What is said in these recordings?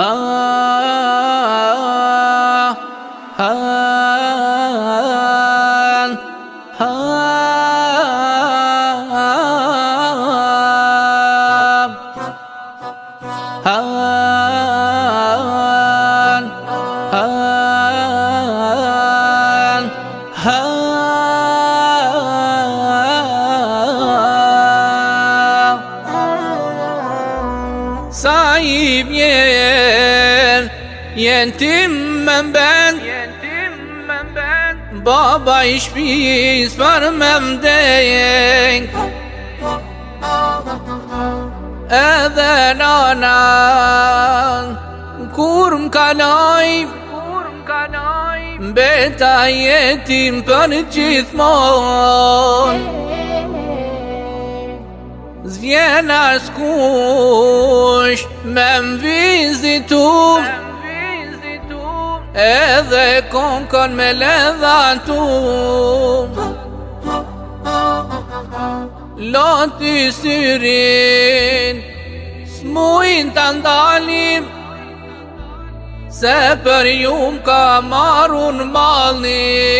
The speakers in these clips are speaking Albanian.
Ah. sa i bjen Jen tim më mben Baba i shpis për më mdejn Edhe nana Kur më kanaj Beta jetim për gjithmon Beta jetim për gjithmon zjen as kush me mvizitu edhe konkon me ledha tu loti syrin smuin të ndalim se për jum ka marun malim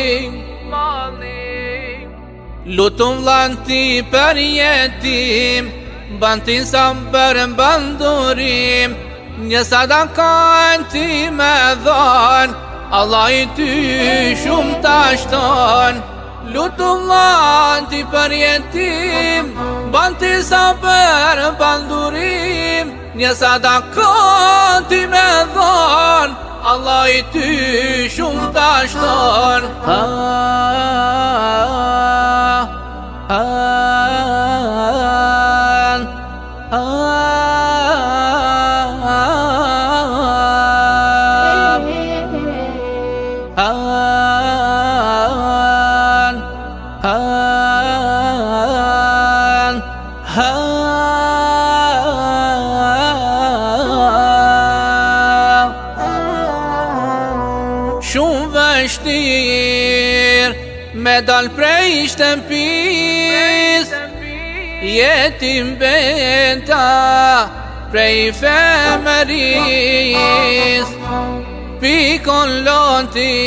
Lutum vlanti për jetim Bantin sa për bandurim Një sadaka ti me dhonë, Allah i ty shumë të ashton Lutum vlanti për jetim Bantin sa për bandurim Një sadaka ti me dhonë, Allah i ty shumë të ashton Ha, ha, ha Han Han Han Shumë vështir Me dal prej shtëmpis Jetim benta Prej femërin pikon loti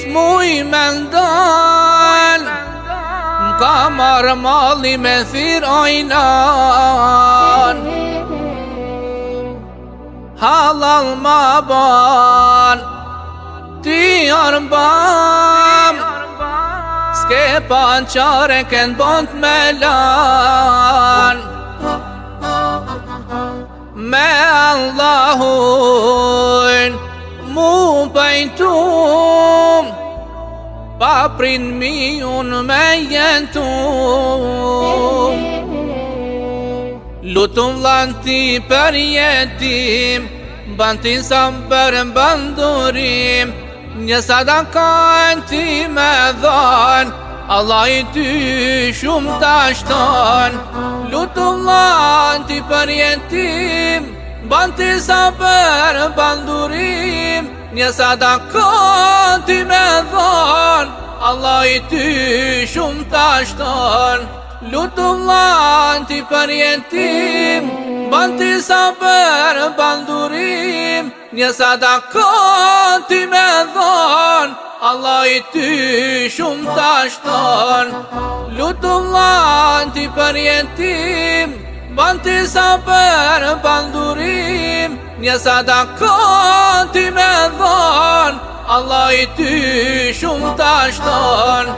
Smuj me ndon Më mali me thir ojnan Halal ma ban Ti arbam Ske Skepan qare kën bont me lan aprin mi unë me jetu Lutëm vlanti për jetim Bantin sa më për bandurim Një sadaka e ti me dhon Allah i ty shumë të ashton Lutëm vlanti për jetim Bantin sa për bandurim Një sadaka ti me dhon Allah i ty shumë të ashton Lutu vlan t'i përjetim Ban t'i sa për bandurim Një sa t'i me dhon Allah i ty shumë të ashton Lutu vlan t'i përjetim Ban t'i sa për bandurim Një sa t'i me dhon Allah i të shumë të ashton